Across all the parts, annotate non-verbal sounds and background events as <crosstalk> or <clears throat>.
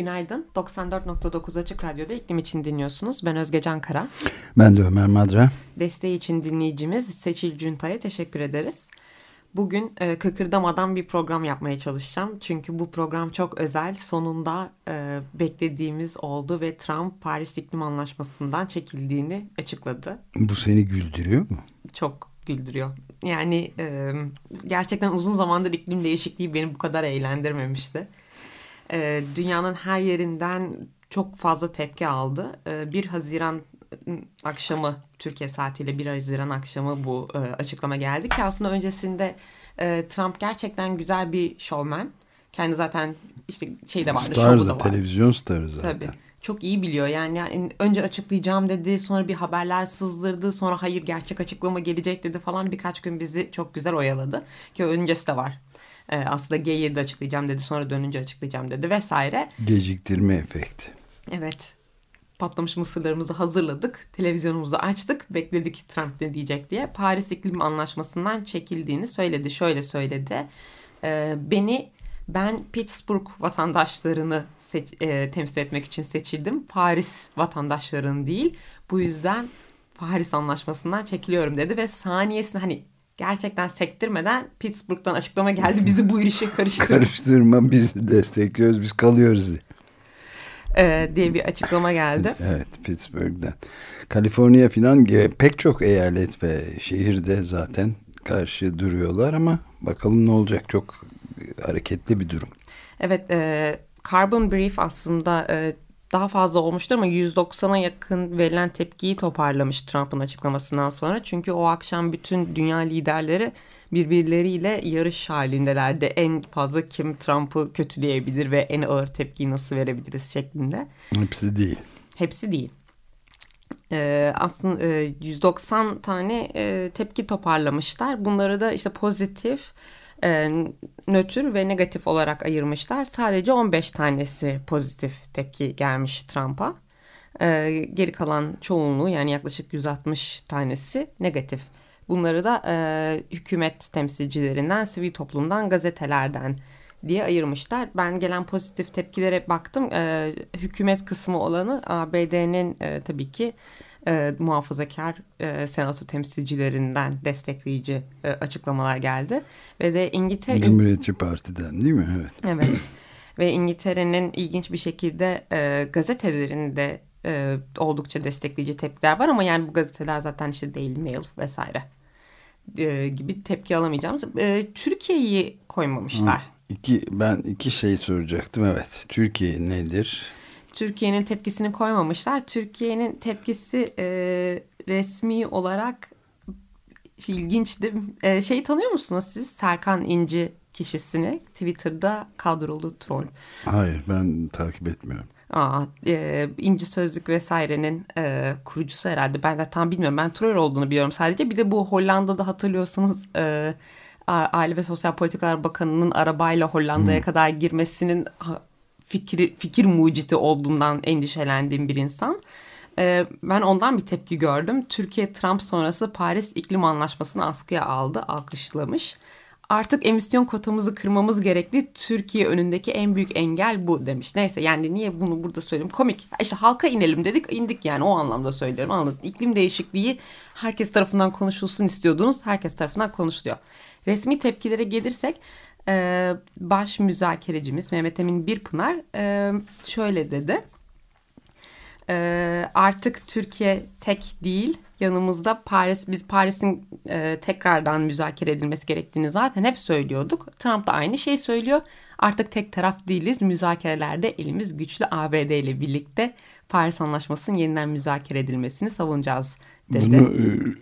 Günaydın. 94.9 Açık Radyo'da iklim için dinliyorsunuz. Ben Özge Can Kara. Ben de Ömer Madra. Desteği için dinleyicimiz Seçil Cunta'ya teşekkür ederiz. Bugün e, kıkırdamadan bir program yapmaya çalışacağım. Çünkü bu program çok özel. Sonunda e, beklediğimiz oldu ve Trump Paris İklim Anlaşması'ndan çekildiğini açıkladı. Bu seni güldürüyor mu? Çok güldürüyor. Yani e, gerçekten uzun zamandır iklim değişikliği beni bu kadar eğlendirmemişti. E, dünyanın her yerinden çok fazla tepki aldı. E, 1 Haziran akşamı Türkiye saatiyle 1 Haziran akşamı bu e, açıklama geldi ki aslında öncesinde e, Trump gerçekten güzel bir showman. Kendi zaten işte şey de vardı, Star da, var. televizyon starı zaten. Tabii. Çok iyi biliyor yani. yani önce açıklayacağım dedi sonra bir haberler sızdırdı sonra hayır gerçek açıklama gelecek dedi falan birkaç gün bizi çok güzel oyaladı ki öncesi de var e, aslında G7'de açıklayacağım dedi sonra dönünce açıklayacağım dedi vesaire. Geciktirme efekti. Evet patlamış mısırlarımızı hazırladık. Televizyonumuzu açtık. Bekledik Trump ne diyecek diye. Paris İklim Anlaşması'ndan çekildiğini söyledi. Şöyle söyledi. E, beni ben Pittsburgh vatandaşlarını e, temsil etmek için seçildim. Paris vatandaşlarını değil. Bu yüzden Paris Anlaşması'ndan çekiliyorum dedi ve saniyesinde hani gerçekten sektirmeden Pittsburgh'dan açıklama geldi. Bizi bu işe <laughs> karıştırma. Karıştırma bizi destekliyoruz biz kalıyoruz diye. Ee, diye bir açıklama geldi. <laughs> Evet Pittsburgh'den. Kaliforniya filan pek çok eyalet ve şehirde zaten karşı duruyorlar ama bakalım ne olacak çok hareketli bir durum. Evet e, Carbon Brief aslında e, daha fazla olmuştur ama 190'a yakın verilen tepkiyi toparlamış Trump'ın açıklamasından sonra. Çünkü o akşam bütün dünya liderleri birbirleriyle yarış halindelerdi. En fazla kim Trump'ı kötüleyebilir ve en ağır tepkiyi nasıl verebiliriz şeklinde. Hepsi değil. Hepsi değil. Ee, aslında e, 190 tane e, tepki toparlamışlar. Bunları da işte pozitif, e, nötr ve negatif olarak ayırmışlar. Sadece 15 tanesi pozitif tepki gelmiş Trump'a. E, geri kalan çoğunluğu yani yaklaşık 160 tanesi negatif. Bunları da e, hükümet temsilcilerinden, sivil toplumdan, gazetelerden diye ayırmışlar. Ben gelen pozitif tepkilere baktım. E, hükümet kısmı olanı ABD'nin e, tabii ki e, muhafazakar e, senato temsilcilerinden destekleyici e, açıklamalar geldi. Ve de İngiltere... Cumhuriyetçi Parti'den değil mi? Evet. Evet. <clears throat> Ve İngiltere'nin ilginç bir şekilde e, gazetelerinde e, oldukça destekleyici tepkiler var ama yani bu gazeteler zaten işte Daily Mail vesaire e, gibi tepki alamayacağımız. E, Türkiye'yi koymamışlar. Hı. İki, ben iki şey soracaktım evet. Türkiye nedir? Türkiye'nin tepkisini koymamışlar. Türkiye'nin tepkisi e, resmi olarak şey, ilginçti. E, şeyi tanıyor musunuz siz? Serkan İnci kişisini Twitter'da kadrolu troll. Hayır ben takip etmiyorum. Aa, e, İnci Sözlük vesairenin e, kurucusu herhalde. Ben de tam bilmiyorum. Ben troll olduğunu biliyorum sadece. Bir de bu Hollanda'da hatırlıyorsanız e, Aile ve Sosyal Politikalar Bakanı'nın arabayla Hollanda'ya hmm. kadar girmesinin fikir, fikir mucidi olduğundan endişelendiğim bir insan. Ee, ben ondan bir tepki gördüm. Türkiye Trump sonrası Paris İklim Anlaşması'nı askıya aldı, alkışlamış. Artık emisyon kotamızı kırmamız gerekli. Türkiye önündeki en büyük engel bu demiş. Neyse yani niye bunu burada söyleyeyim? Komik. İşte halka inelim dedik. indik yani o anlamda söylüyorum. Anladın? İklim değişikliği herkes tarafından konuşulsun istiyordunuz. Herkes tarafından konuşuluyor. Resmi tepkilere gelirsek e, baş müzakerecimiz Mehmet Emin Birpınar e, şöyle dedi. E, artık Türkiye tek değil yanımızda Paris biz Paris'in e, tekrardan müzakere edilmesi gerektiğini zaten hep söylüyorduk. Trump da aynı şeyi söylüyor. Artık tek taraf değiliz. Müzakerelerde elimiz güçlü ABD ile birlikte Paris Anlaşması'nın yeniden müzakere edilmesini savunacağız dedi. Bunu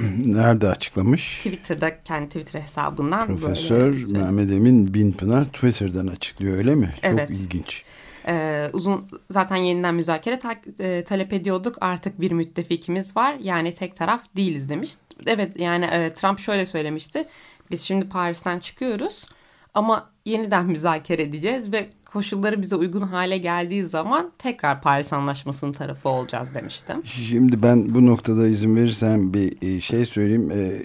<clears throat> Nerede açıklamış? Twitter'da kendi Twitter hesabından. Profesör böyle Mehmet Emin Binpınar Twitter'dan açıklıyor öyle mi? Evet. Çok ilginç. Ee, uzun zaten yeniden müzakere ta, e, talep ediyorduk. Artık bir müttefikimiz var. Yani tek taraf değiliz demiş. Evet yani e, Trump şöyle söylemişti. Biz şimdi Paris'ten çıkıyoruz ama yeniden müzakere edeceğiz ve koşulları bize uygun hale geldiği zaman tekrar Paris Anlaşması'nın tarafı olacağız demiştim. Şimdi ben bu noktada izin verirsen bir e, şey söyleyeyim. E,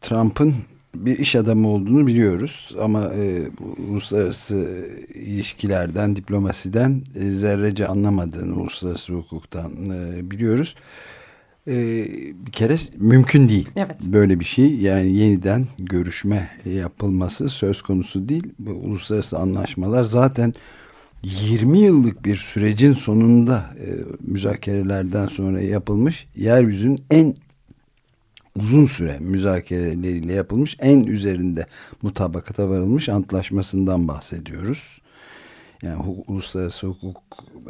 Trump'ın bir iş adamı olduğunu biliyoruz ama e, uluslararası ilişkilerden, diplomasiden e, zerrece anlamadığını uluslararası hukuktan e, biliyoruz. Bir kere mümkün değil evet. böyle bir şey. Yani yeniden görüşme yapılması söz konusu değil. Bu uluslararası anlaşmalar zaten 20 yıllık bir sürecin sonunda e, müzakerelerden sonra yapılmış yeryüzünün en uzun süre müzakereleriyle yapılmış en üzerinde mutabakata varılmış antlaşmasından bahsediyoruz. Yani uluslararası hukuk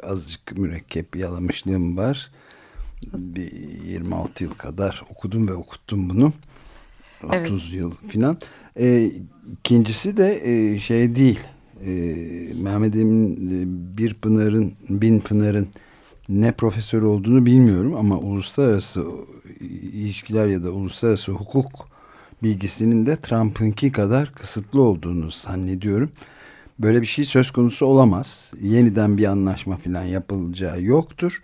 azıcık mürekkep yalamışlığım var. Bir 26 yıl kadar okudum ve okuttum bunu. Evet. 30 yıl filan. E, ikincisi de e, şey değil. E, Mehmet Emin e, bir Pınar'ın, Bin Pınar'ın ne profesör olduğunu bilmiyorum ama uluslararası ilişkiler ya da uluslararası hukuk bilgisinin de Trump'ınki kadar kısıtlı olduğunu zannediyorum. Böyle bir şey söz konusu olamaz. Yeniden bir anlaşma falan yapılacağı yoktur.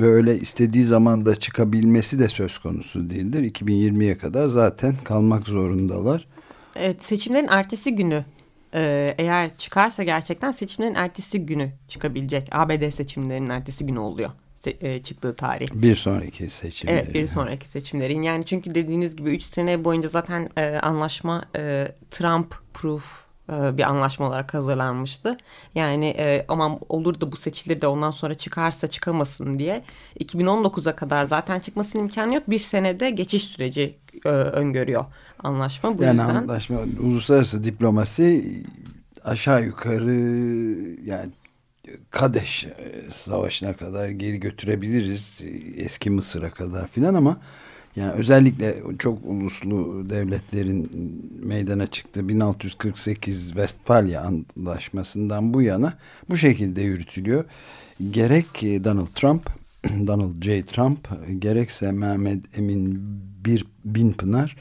Ve öyle istediği zaman da çıkabilmesi de söz konusu değildir. 2020'ye kadar zaten kalmak zorundalar. Evet seçimlerin ertesi günü e, eğer çıkarsa gerçekten seçimlerin ertesi günü çıkabilecek. ABD seçimlerinin ertesi günü oluyor e, çıktığı tarih. Bir sonraki seçimlerin. Evet bir sonraki seçimlerin. Yani çünkü dediğiniz gibi 3 sene boyunca zaten e, anlaşma e, Trump proof bir anlaşma olarak hazırlanmıştı. Yani e, aman olur da bu seçilir de ondan sonra çıkarsa çıkamasın diye 2019'a kadar zaten çıkmasının imkanı yok. Bir senede geçiş süreci e, öngörüyor anlaşma. Bu yani yüzden... anlaşma uluslararası diplomasi aşağı yukarı yani Kadeş Savaşı'na kadar geri götürebiliriz. Eski Mısır'a kadar filan ama yani özellikle çok uluslu devletlerin meydana çıktığı 1648 Westfalia Antlaşması'ndan bu yana bu şekilde yürütülüyor. Gerek Donald Trump, <clears throat> Donald J. Trump, gerekse Mehmet Emin Bir Binpınar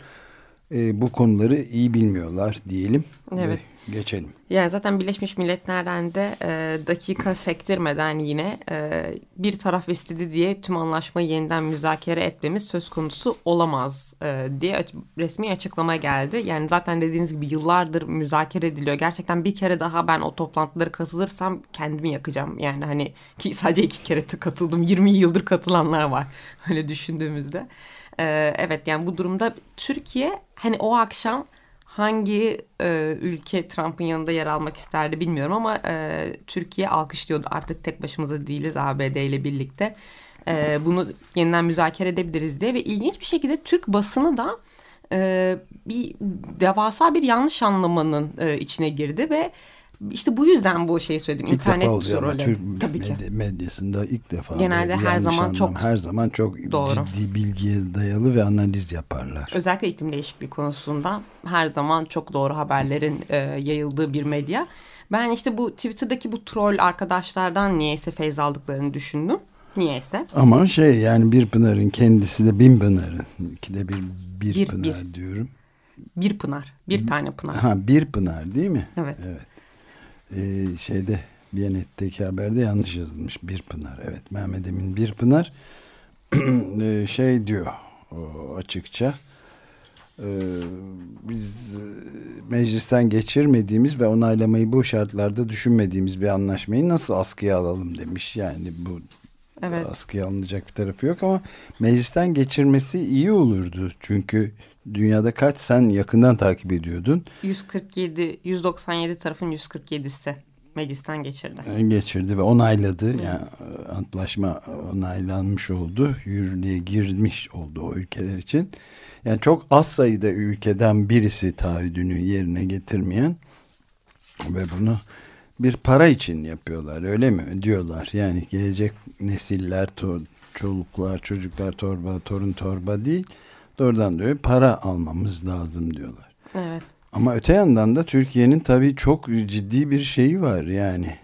e, bu konuları iyi bilmiyorlar diyelim. Evet. Geçelim. Yani zaten Birleşmiş Milletler'den de e, dakika sektirmeden yine e, bir taraf istedi diye tüm anlaşmayı yeniden müzakere etmemiz söz konusu olamaz e, diye resmi açıklama geldi. Yani zaten dediğiniz gibi yıllardır müzakere ediliyor. Gerçekten bir kere daha ben o toplantılara katılırsam kendimi yakacağım. Yani hani ki sadece iki kere katıldım. 20 yıldır katılanlar var. <laughs> Öyle düşündüğümüzde. E, evet yani bu durumda Türkiye hani o akşam hangi e, ülke Trump'ın yanında yer almak isterdi bilmiyorum ama e, Türkiye alkışlıyordu artık tek başımıza değiliz ABD ile birlikte. E, bunu yeniden müzakere edebiliriz diye ve ilginç bir şekilde Türk basını da e, bir devasa bir yanlış anlamanın e, içine girdi ve işte bu yüzden bu şeyi söyledim. İlk İnternet defa oluyor ama Türk Tabii ki. medyasında ilk defa. Genelde her zaman anlam, çok her zaman çok doğru. ciddi bilgiye dayalı ve analiz yaparlar. Özellikle iklim değişikliği konusunda her zaman çok doğru haberlerin e, yayıldığı bir medya. Ben işte bu Twitter'daki bu troll arkadaşlardan niyeyse feyz aldıklarını düşündüm. Niyeyse. Ama şey yani bir Pınar'ın kendisi de bin Pınar'ın. İkide bir bir, bir Pınar bir. diyorum. Bir Pınar. Bir tane Pınar. Ha bir Pınar değil mi? Evet. Evet e, şeyde Biyanet'teki haberde yanlış yazılmış. Bir Pınar. Evet Mehmet Emin Bir Pınar <clears throat> e, şey diyor açıkça e, biz e, meclisten geçirmediğimiz ve onaylamayı bu şartlarda düşünmediğimiz bir anlaşmayı nasıl askıya alalım demiş. Yani bu evet. askıya alınacak bir tarafı yok ama meclisten geçirmesi iyi olurdu. Çünkü dünyada kaç sen yakından takip ediyordun? 147, 197 tarafın 147'si meclisten geçirdi. Geçirdi ve onayladı. Hı. Yani e, antlaşma onaylanmış oldu. Yürürlüğe girmiş oldu o ülkeler için. Yani çok az sayıda ülkeden birisi taahhüdünü yerine getirmeyen ve bunu bir para için yapıyorlar öyle mi diyorlar. Yani gelecek nesiller, to çoluklar, çocuklar torba, torun torba değil doğrudan doğruya para almamız lazım diyorlar. Evet. Ama öte yandan da Türkiye'nin tabii çok ciddi bir şeyi var yani.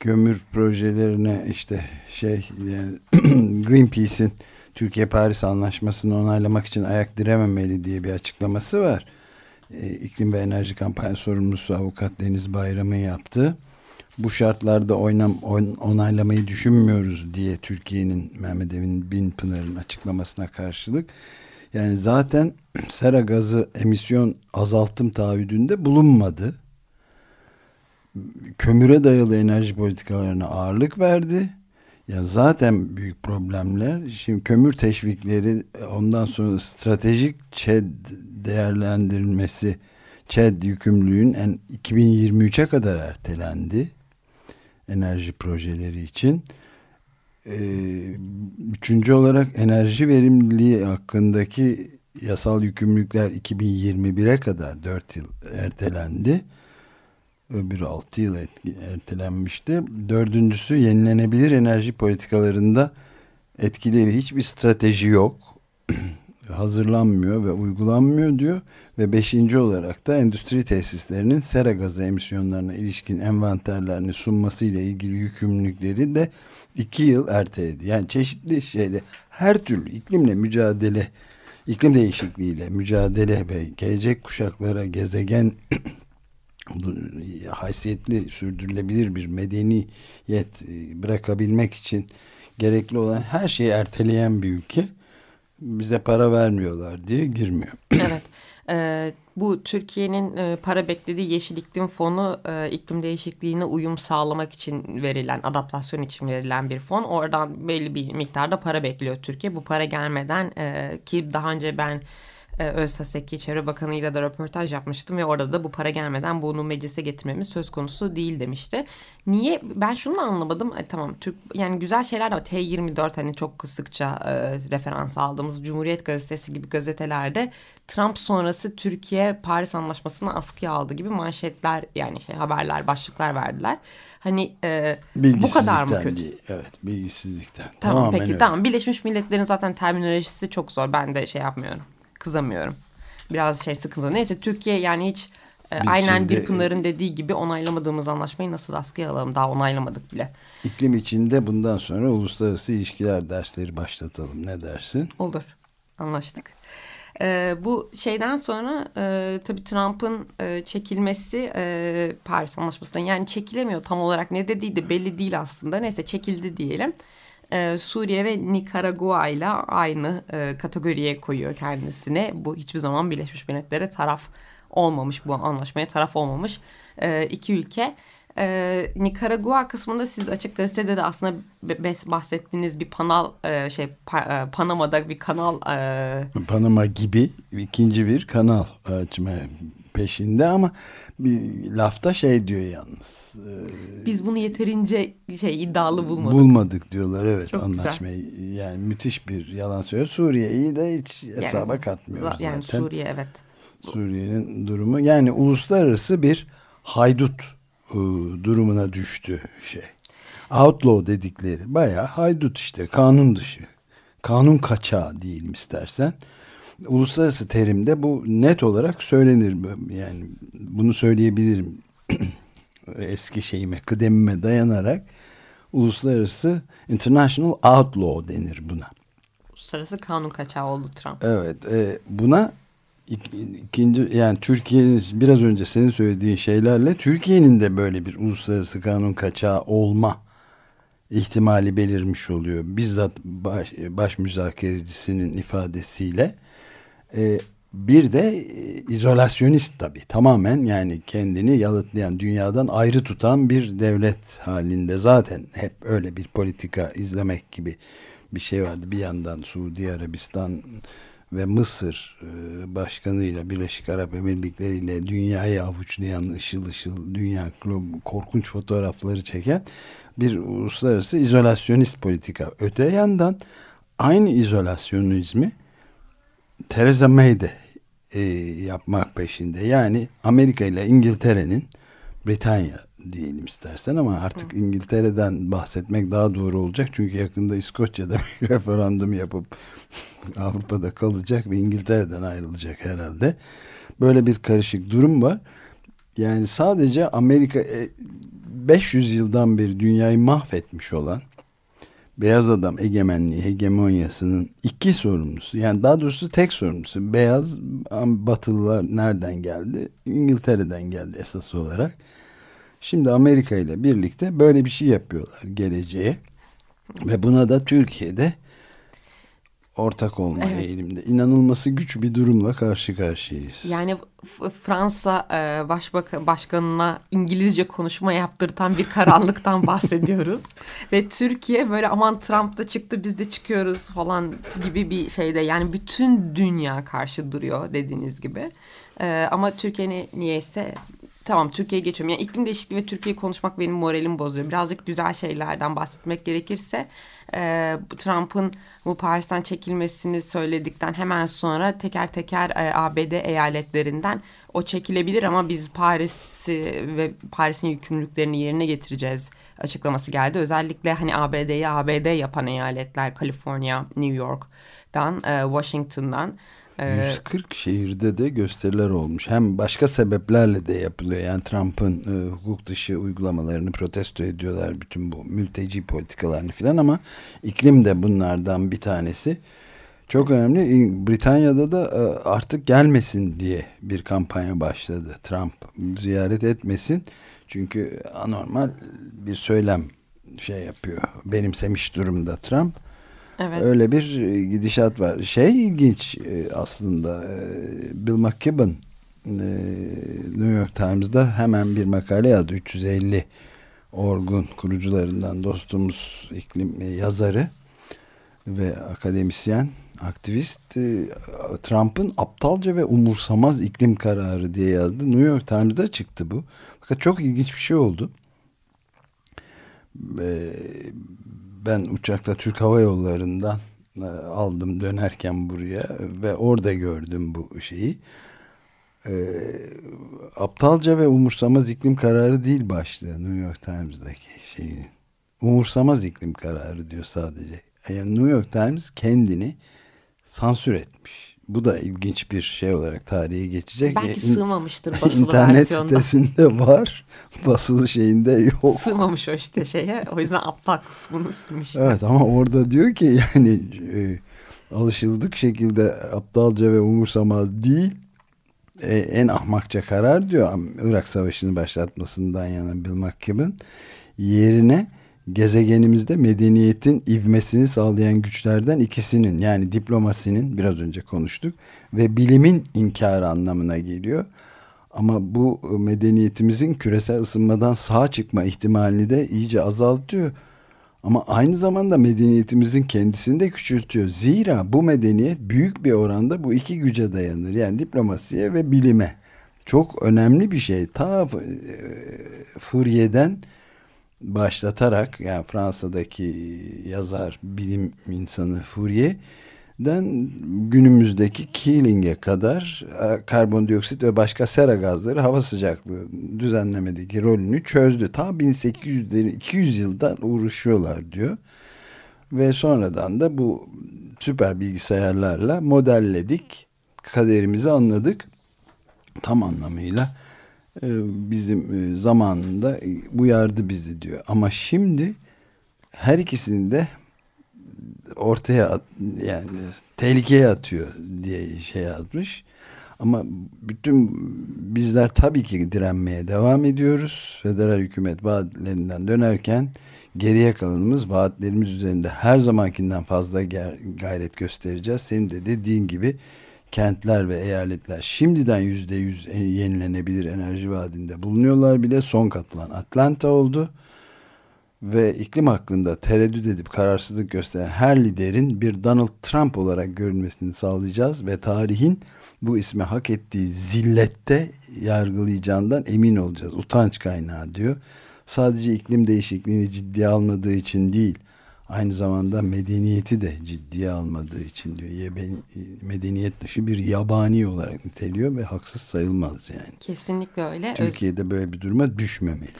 Kömür projelerine işte şey yani <clears throat> Greenpeace'in Türkiye Paris Anlaşması'nı onaylamak için ayak dirememeli diye bir açıklaması var. E, İklim ve Enerji Kampanya sorumlusu avukat Deniz Bayram'ın yaptığı. Bu şartlarda oynam, on, onaylamayı düşünmüyoruz diye Türkiye'nin Mehmet Emin Binpınar'ın açıklamasına karşılık. Yani zaten <clears throat> sera gazı emisyon azaltım taahhüdünde bulunmadı. Kömüre dayalı enerji politikalarına ağırlık verdi ya zaten büyük problemler. Şimdi kömür teşvikleri ondan sonra stratejik ÇED değerlendirilmesi ÇED yükümlülüğün en 2023'e kadar ertelendi. Enerji projeleri için. Ee, üçüncü olarak enerji verimliliği hakkındaki yasal yükümlülükler 2021'e kadar 4 yıl ertelendi öbürü 6 yıl ertelenmişti. Dördüncüsü yenilenebilir enerji politikalarında etkili hiçbir strateji yok. <clears throat> Hazırlanmıyor ve uygulanmıyor diyor. Ve beşinci olarak da endüstri tesislerinin sera gazı emisyonlarına ilişkin envanterlerini sunmasıyla ilgili yükümlülükleri de iki yıl erteledi. Yani çeşitli şeyle her türlü iklimle mücadele, iklim değişikliğiyle mücadele ve gelecek kuşaklara gezegen <clears throat> haysiyetli sürdürülebilir bir medeniyet e, bırakabilmek için gerekli olan her şeyi erteleyen bir ülke bize para vermiyorlar diye girmiyor. <clears throat> Evet. E, bu Türkiye'nin e, para beklediği Yeşil İklim Fonu e, iklim değişikliğine uyum sağlamak için verilen, adaptasyon için verilen bir fon. Oradan belli bir miktarda para bekliyor Türkiye. Bu para gelmeden e, ki daha önce ben e, Çevre Bakanı ile de röportaj yapmıştım ve orada da bu para gelmeden bunu meclise getirmemiz söz konusu değil demişti. Niye? Ben şunu da anlamadım. E, tamam Türk yani güzel şeyler de var. T24 hani çok sıkça e, referans aldığımız Cumhuriyet Gazetesi gibi gazetelerde Trump sonrası Türkiye Paris Anlaşması'nı askıya aldı gibi manşetler yani şey haberler başlıklar verdiler. Hani e, bu kadar mı kötü? Değil. Evet bilgisizlikten. Tamam Tamamen peki öyle. tamam Birleşmiş Milletler'in zaten terminolojisi çok zor. Ben de şey yapmıyorum kızamıyorum. Biraz şey sıkıntı. Neyse Türkiye yani hiç e, aynen şimdi, Gülpınar'ın dediği gibi onaylamadığımız anlaşmayı nasıl askıya alalım? Daha onaylamadık bile. İklim içinde bundan sonra uluslararası ilişkiler dersleri başlatalım. Ne dersin? Olur. Anlaştık. E, bu şeyden sonra e, tabii Trump'ın e, çekilmesi e, Paris Anlaşması'ndan yani çekilemiyor tam olarak ne dediği de belli değil aslında. Neyse çekildi diyelim e, Suriye ve Nikaragua ile aynı e, kategoriye koyuyor kendisine. Bu hiçbir zaman Birleşmiş Milletler'e taraf olmamış, bu anlaşmaya taraf olmamış e, iki ülke. E, Nikaragua kısmında siz açık gazetede de aslında bahsettiğiniz bir panal e, şey pa, e, Panama'da bir kanal e... Panama gibi ikinci bir kanal açma peşinde ama bir lafta şey diyor yalnız. E, Biz bunu yeterince şey iddialı bulmadık. Bulmadık diyorlar evet Çok anlaşmayı. Güzel. Yani müthiş bir yalan söylüyor. Suriye'yi de hiç hesaba yani, katmıyoruz zaten. Yani Suriye evet. Suriye'nin durumu yani uluslararası bir haydut e, durumuna düştü şey. Outlaw dedikleri bayağı haydut işte kanun dışı. Kanun kaçağı diyelim istersen uluslararası terimde bu net olarak söylenir. Yani bunu söyleyebilirim. <clears throat> Eski şeyime, kıdemime dayanarak uluslararası international outlaw denir buna. Uluslararası kanun kaçağı oldu Trump. Evet. E, buna ikinci yani Türkiye'nin biraz önce senin söylediğin şeylerle Türkiye'nin de böyle bir uluslararası kanun kaçağı olma ihtimali belirmiş oluyor. Bizzat baş, baş müzakerecisinin ifadesiyle e, bir de e, izolasyonist tabii tamamen yani kendini yalıtlayan dünyadan ayrı tutan bir devlet halinde zaten hep öyle bir politika izlemek gibi bir şey vardı. Bir yandan Suudi Arabistan ve Mısır e, başkanıyla Birleşik Arap Emirlikleri ile dünyayı avuçlayan ışıl ışıl dünya korkunç fotoğrafları çeken bir uluslararası izolasyonist politika. Öte yandan aynı izolasyonizmi Theresa May de e, yapmak peşinde. Yani Amerika ile İngiltere'nin Britanya diyelim istersen ama artık Hı. İngiltere'den bahsetmek daha doğru olacak. Çünkü yakında İskoçya'da <laughs> bir referandum yapıp <laughs> Avrupa'da kalacak ve İngiltere'den ayrılacak herhalde. Böyle bir karışık durum var. Yani sadece Amerika 500 e, yıldan beri dünyayı mahvetmiş olan beyaz adam egemenliği, hegemonyasının iki sorumlusu. Yani daha doğrusu tek sorumlusu. Beyaz batılılar nereden geldi? İngiltere'den geldi esas olarak. Şimdi Amerika ile birlikte böyle bir şey yapıyorlar geleceğe. Ve buna da Türkiye'de ortak olma evet. eğilimde. İnanılması güç bir durumla karşı karşıyayız. Yani Fransa e, başbakan başkanına İngilizce konuşma yaptırtan bir karanlıktan <laughs> bahsediyoruz. Ve Türkiye böyle aman Trump da çıktı biz de çıkıyoruz falan gibi bir şeyde. Yani bütün dünya karşı duruyor dediğiniz gibi. E, ama Türkiye niyeyse Tamam Türkiye'ye geçiyorum. Yani iklim değişikliği ve Türkiye'yi konuşmak benim moralimi bozuyor. Birazcık güzel şeylerden bahsetmek gerekirse e, Trump'ın bu Paris'ten çekilmesini söyledikten hemen sonra teker teker e, ABD eyaletlerinden o çekilebilir ama biz Paris'i ve Paris'in yükümlülüklerini yerine getireceğiz açıklaması geldi. Özellikle hani ABD'yi ABD yapan eyaletler Kaliforniya, New York'dan, e, Washington'dan 140 ee, şehirde de gösteriler olmuş. Hem başka sebeplerle de yapılıyor. Yani Trump'ın e, hukuk dışı uygulamalarını protesto ediyorlar. Bütün bu mülteci politikalarını filan ama iklim de bunlardan bir tanesi. Çok önemli. Britanya'da da e, artık gelmesin diye bir kampanya başladı. Trump ziyaret etmesin. Çünkü anormal bir söylem şey yapıyor. Benimsemiş durumda Trump. Evet. Öyle bir e, gidişat var. Şey ilginç e, aslında e, Bill McKibben New York Times'da hemen bir makale yazdı. 350 Orgun kurucularından dostumuz iklim yazarı ve akademisyen aktivist Trump'ın aptalca ve umursamaz iklim kararı diye yazdı. New York Times'da çıktı bu. Fakat çok ilginç bir şey oldu ben uçakla Türk Hava Yolları'ndan e, aldım dönerken buraya ve orada gördüm bu şeyi. E, aptalca ve umursamaz iklim kararı değil başlığı New York Times'daki şeyin. Umursamaz iklim kararı diyor sadece. Yani New York Times kendini sansür etmiş bu da ilginç bir şey olarak tarihe geçecek. Belki İn sığmamıştır basılı İnternet versiyonda. sitesinde var. <laughs> Basılı şeyinde yok. Sığmamış o işte şeye. O yüzden aptal kısmını silmişler. Evet ama orada diyor ki yani e, alışıldık şekilde aptalca ve umursamaz değil. E, en ahmakça karar diyor. Irak Savaşı'nı başlatmasından yana Bill McKibben yerine gezegenimizde medeniyetin ivmesini sağlayan güçlerden ikisinin yani diplomasinin biraz önce konuştuk ve bilimin inkarı anlamına geliyor. Ama bu medeniyetimizin küresel ısınmadan sağ çıkma ihtimalini de iyice azaltıyor. Ama aynı zamanda medeniyetimizin kendisini de küçültüyor. Zira bu medeniyet büyük bir oranda bu iki güce dayanır. Yani diplomasiye ve bilime. Çok önemli bir şey. Ta e, Fourier'den başlatarak yani Fransa'daki yazar bilim insanı Fourier'den günümüzdeki Keeling'e kadar e, karbondioksit ve başka sera gazları hava sıcaklığı düzenlemedeki rolünü çözdü. Ta 1800'lerin 200 yıldan uğraşıyorlar diyor. Ve sonradan da bu süper bilgisayarlarla modelledik. Kaderimizi anladık. Tam anlamıyla bizim e, zamanında uyardı bizi diyor. Ama şimdi her ikisini de ortaya yani tehlikeye atıyor diye şey yazmış. Ama bütün bizler tabii ki direnmeye devam ediyoruz. Federal hükümet vaatlerinden dönerken geriye kalanımız vaatlerimiz üzerinde her zamankinden fazla gayret göstereceğiz. Senin de dediğin gibi kentler ve eyaletler şimdiden yüzde yüz yenilenebilir enerji vaadinde bulunuyorlar bile. Son katılan Atlanta oldu. Ve iklim hakkında tereddüt edip kararsızlık gösteren her liderin bir Donald Trump olarak görülmesini sağlayacağız. Ve tarihin bu ismi hak ettiği zillette yargılayacağından emin olacağız. Utanç kaynağı diyor. Sadece iklim değişikliğini ciddiye almadığı için değil aynı zamanda medeniyeti de ciddiye almadığı için diyor. Medeniyet dışı bir yabani olarak niteliyor ve haksız sayılmaz yani. Kesinlikle öyle. Türkiye'de böyle bir duruma düşmemeli.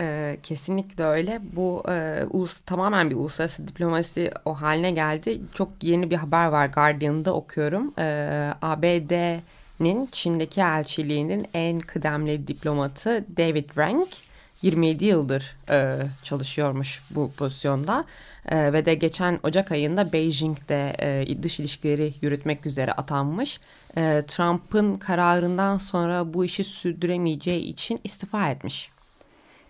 E, kesinlikle öyle. Bu e, ulus, tamamen bir uluslararası diplomasi o haline geldi. Çok yeni bir haber var Guardian'da okuyorum. E, ABD'nin Çin'deki elçiliğinin en kıdemli diplomatı David Rank 27 yıldır e, çalışıyormuş bu pozisyonda e, ve de geçen Ocak ayında Beijing'de e, dış ilişkileri yürütmek üzere atanmış. E, Trump'ın kararından sonra bu işi sürdüremeyeceği için istifa etmiş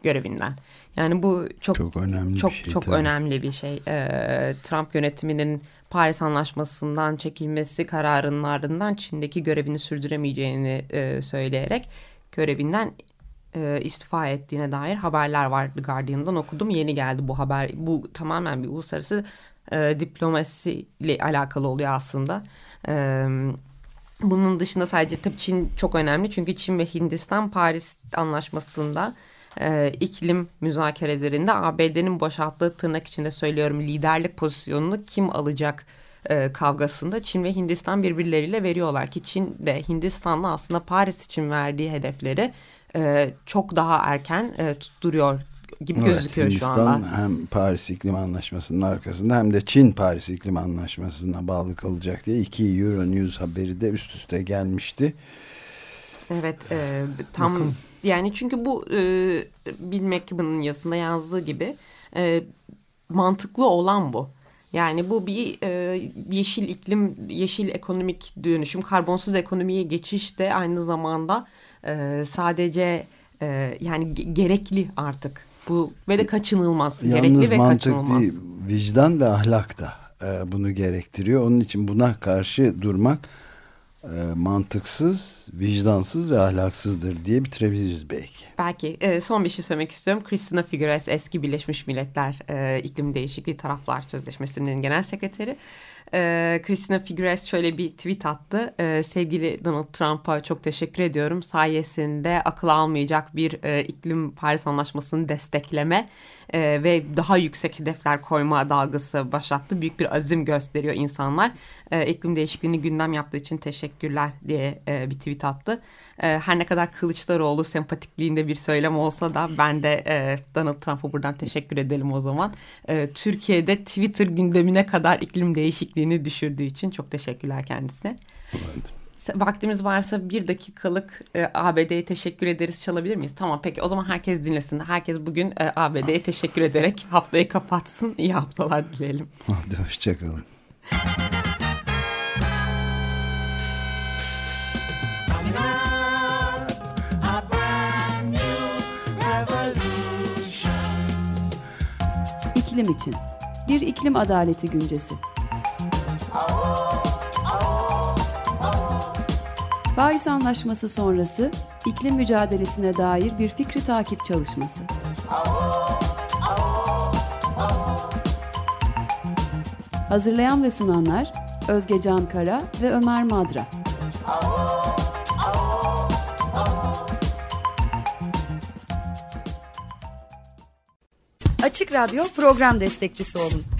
görevinden. Yani bu çok çok önemli çok bir şey. Çok tabii. önemli bir şey. E, Trump yönetiminin Paris Anlaşması'ndan çekilmesi kararının ardından Çin'deki görevini sürdüremeyeceğini e, söyleyerek görevinden e, istifa ettiğine dair haberler var Guardian'dan okudum. Yeni geldi bu haber. Bu tamamen bir uluslararası e, diplomasi ile alakalı oluyor aslında. E, bunun dışında sadece tabii Çin çok önemli. Çünkü Çin ve Hindistan Paris Anlaşması'nda e, iklim müzakerelerinde ABD'nin boşalttığı tırnak içinde söylüyorum liderlik pozisyonunu kim alacak e, kavgasında Çin ve Hindistan birbirleriyle veriyorlar ki Çin de Hindistan'la aslında Paris için verdiği hedefleri e, çok daha erken e, tutturuyor gibi Evet, gözüküyor Hindistan şu anda. hem Paris İklim Anlaşması'nın arkasında hem de Çin Paris İklim Anlaşması'na bağlı kalacak diye iki Euronews haberi de üst üste gelmişti. Evet e, tam Bakın. yani çünkü bu e, Bill McKibben'ın yazısında yazdığı gibi e, mantıklı olan bu. Yani bu bir e, yeşil iklim, yeşil ekonomik dönüşüm, karbonsuz ekonomiye geçiş de aynı zamanda e, sadece e, yani ge- gerekli artık. Bu ve de kaçınılmaz. Yalnız gerekli ve mantık kaçınılmaz. değil, vicdan ve ahlak da e, bunu gerektiriyor. Onun için buna karşı durmak e, mantıksız, vicdansız ve ahlaksızdır diye bitirebiliriz belki. Belki e, son bir şey söylemek istiyorum. Christina Figueres eski Birleşmiş Milletler e, İklim Değişikliği Taraflar Sözleşmesi'nin genel sekreteri. E, Christina Figueres şöyle bir tweet attı. E, sevgili Donald Trump'a çok teşekkür ediyorum. Sayesinde akıl almayacak bir e, iklim Paris Anlaşması'nı destekleme e, ve daha yüksek hedefler koyma dalgası başlattı. Büyük bir azim gösteriyor insanlar. E, iklim değişikliğini gündem yaptığı için teşekkürler diye e, bir tweet attı. E, her ne kadar Kılıçdaroğlu sempatikliğinde bir söylem olsa da ben de e, Donald Trump'a buradan teşekkür edelim o zaman. E, Türkiye'de Twitter gündemine kadar iklim değişikliğini düşürdüğü için çok teşekkürler kendisine. Evet. Vaktimiz varsa bir dakikalık e, ABD'ye teşekkür ederiz çalabilir miyiz? Tamam peki o zaman herkes dinlesin. Herkes bugün e, ABD'ye teşekkür ederek <laughs> haftayı kapatsın. İyi haftalar dileyelim. Hadi hoşçakalın. İklim için. Bir iklim adaleti güncesi. Paris Anlaşması sonrası iklim mücadelesine dair bir fikri takip çalışması. Hazırlayan ve sunanlar Özge Can Kara ve Ömer Madra. Açık Radyo program destekçisi olun.